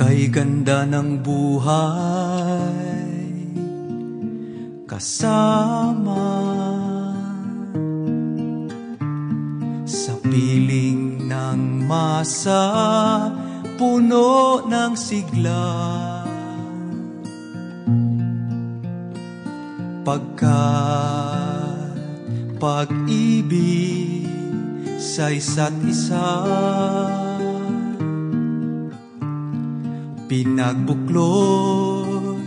Kay ganda ng buhay. Kasama. Sa piling ng masa Puno ng sigla. Pagkat pag-ibig sa isa't isa Pinagbuklod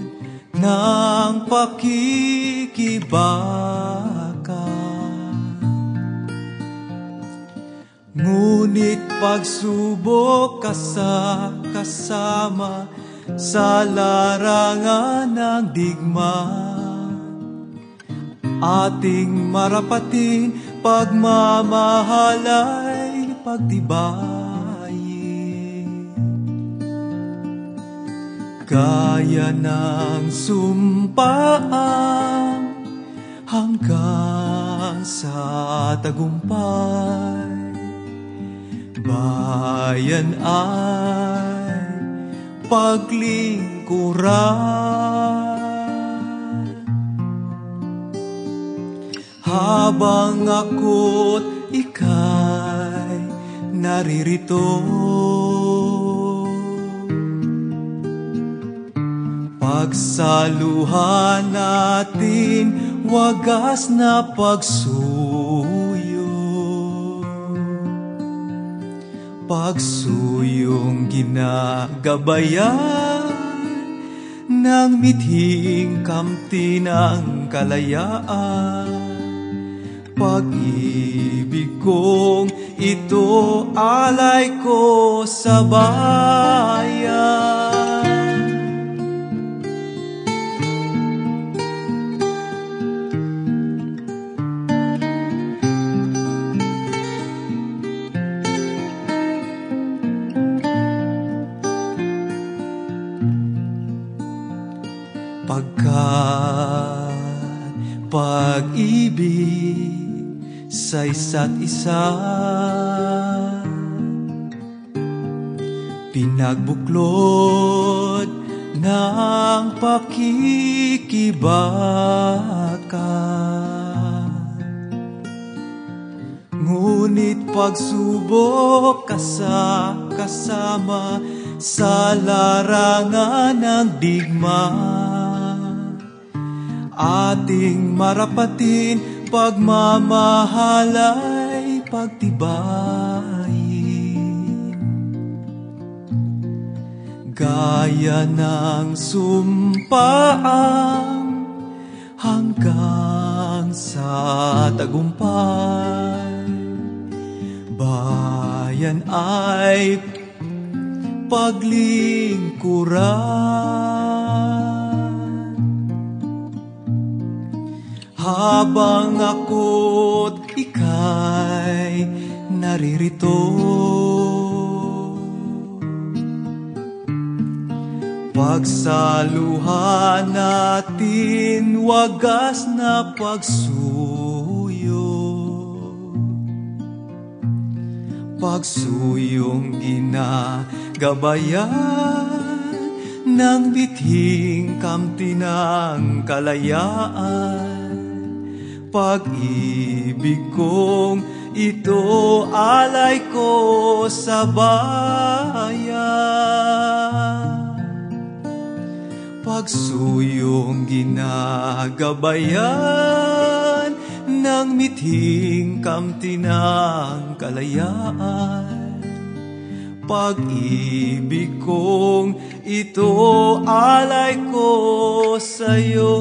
ng pakikibaka. Ngunit pagsubok ka sa kasama Sa larangan ng digma Ating marapatin pagmamahalay pagtibayin Gaya ng sumpaan hanggang sa tagumpay. Bayan ay paglingkuran. Habang ako't ika'y naririto Pagsaluhan natin wagas na pagsuyo. Pagsuyong ginagabayan ng mithing kamti ng kalayaan. Pag-ibig kong ito alay ko sa bayan Pagkat pag-ibig sa isa't isa Pinagbuklod ng pakikibaka. Ngunit pagsubok ka sa kasama Sa larangan ng digma Ating marapatin pagmamahalay pagtibayin Gaya ng sumpaan hanggang sa tagumpay. Bayan ay paglingkuran Habang ako't ika'y naririto. Pagsaluhan natin wagas na pagsuyo. Pagsuyong ginagabayan ng bithing kamti ng kalayaan Pag-ibig kong ito alay ko sa bayan. Pagsuyong ginagabayan ng mithing kamti ng kalayaan. Pag-ibig kong ito alay ko sa'yo